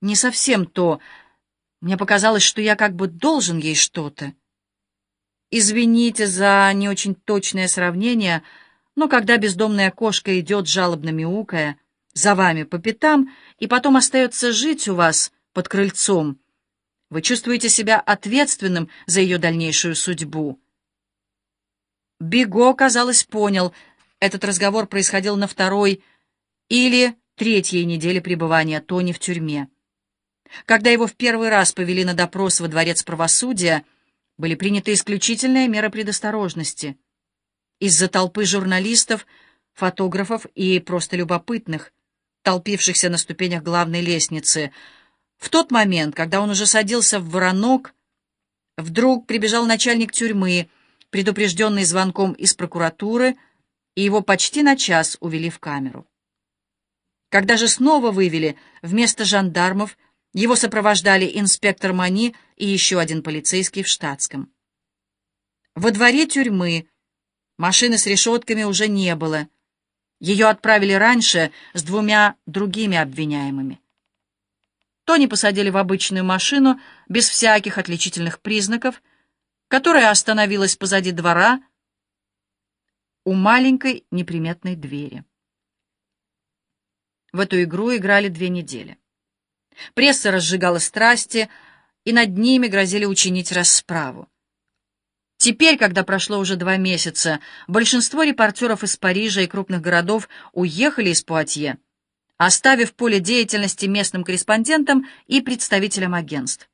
не совсем то. Мне показалось, что я как бы должен ей что-то. Извините за не очень точное сравнение, но когда бездомная кошка идет, жалобно мяукая, за вами по пятам, и потом остается жить у вас под крыльцом, вы чувствуете себя ответственным за ее дальнейшую судьбу. Биго, казалось, понял, этот разговор происходил на второй или третьей неделе пребывания Тони в тюрьме. Когда его в первый раз повели на допрос во дворец правосудия, были приняты исключительные меры предосторожности. Из-за толпы журналистов, фотографов и просто любопытных, толпившихся на ступенях главной лестницы, в тот момент, когда он уже садился в воронок, вдруг прибежал начальник тюрьмы, предупрежденный звонком из прокуратуры, и его почти на час увели в камеру. Когда же снова вывели, вместо жандармов его сопровождали инспектор Мани и еще один полицейский в штатском. Во дворе тюрьмы машины с решетками уже не было. Ее отправили раньше с двумя другими обвиняемыми. Тони посадили в обычную машину без всяких отличительных признаков, которая остановилась позади двора у маленькой неприметной двери. В эту игру играли две недели. Пресса разжигала страсти, и над ними грозили учинить расправу. Теперь, когда прошло уже два месяца, большинство репортеров из Парижа и крупных городов уехали из Пуатье, оставив поле деятельности местным корреспондентам и представителям агентств.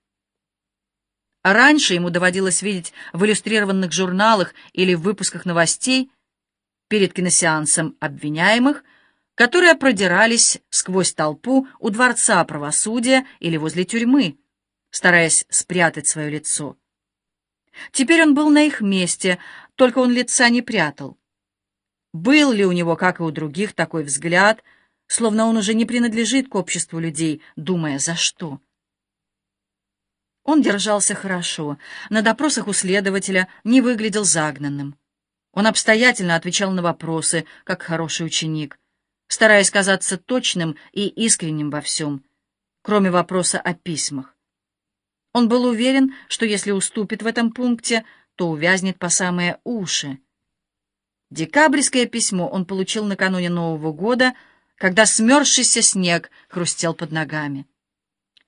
Раньше ему доводилось видеть в иллюстрированных журналах или в выпусках новостей перед киносеансом обвиняемых – которые продирались сквозь толпу у дворца правосудия или возле тюрьмы, стараясь спрятать свое лицо. Теперь он был на их месте, только он лица не прятал. Был ли у него, как и у других, такой взгляд, словно он уже не принадлежит к обществу людей, думая, за что? Он держался хорошо, на допросах у следователя не выглядел загнанным. Он обстоятельно отвечал на вопросы, как хороший ученик стараясь казаться точным и искренним во всем, кроме вопроса о письмах. Он был уверен, что если уступит в этом пункте, то увязнет по самые уши. Декабрьское письмо он получил накануне Нового года, когда смерзшийся снег хрустел под ногами.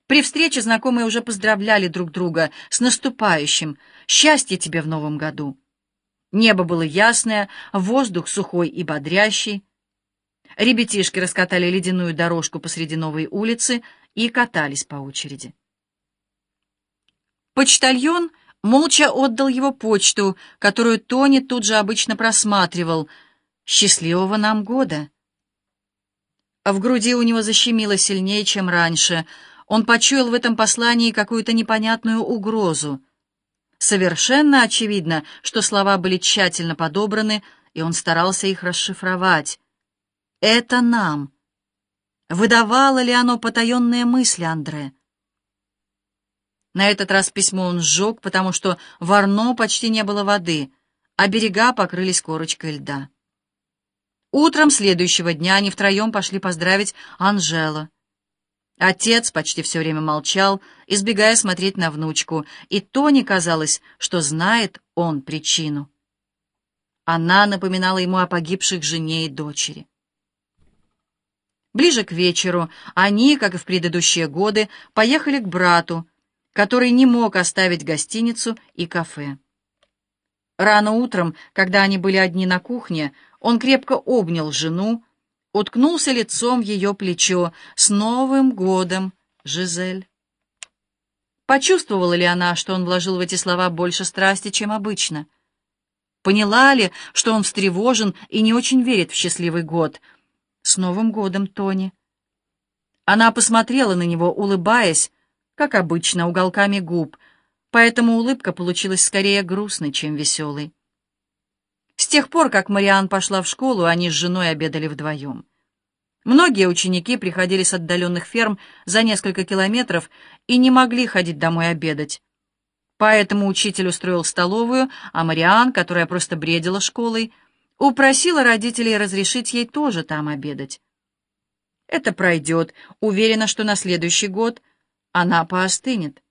При встрече знакомые уже поздравляли друг друга с наступающим. Счастья тебе в новом году. Небо было ясное, воздух сухой и бодрящий. Ребятишки раскатали ледяную дорожку посреди новой улицы и катались по очереди. Почтальон молча отдал его почту, которую Тони тут же обычно просматривал. «Счастливого нам года!» А в груди у него защемило сильнее, чем раньше. Он почуял в этом послании какую-то непонятную угрозу. Совершенно очевидно, что слова были тщательно подобраны, и он старался их расшифровать. Это нам. Выдавало ли оно потаенные мысли Андре? На этот раз письмо он сжег, потому что в Арно почти не было воды, а берега покрылись корочкой льда. Утром следующего дня они втроем пошли поздравить Анжелу. Отец почти все время молчал, избегая смотреть на внучку, и Тони казалось, что знает он причину. Она напоминала ему о погибших жене и дочери. Ближе к вечеру они, как и в предыдущие годы, поехали к брату, который не мог оставить гостиницу и кафе. Рано утром, когда они были одни на кухне, он крепко обнял жену, уткнулся лицом в ее плечо. «С Новым годом, Жизель!» Почувствовала ли она, что он вложил в эти слова больше страсти, чем обычно? Поняла ли, что он встревожен и не очень верит в счастливый год — «С Новым годом, Тони!» Она посмотрела на него, улыбаясь, как обычно, уголками губ, поэтому улыбка получилась скорее грустной, чем веселой. С тех пор, как Мариан пошла в школу, они с женой обедали вдвоем. Многие ученики приходили с отдаленных ферм за несколько километров и не могли ходить домой обедать. Поэтому учитель устроил столовую, а Мариан, которая просто бредила школой, упросила родителей разрешить ей тоже там обедать. Это пройдет. Уверена, что на следующий год она поостынет.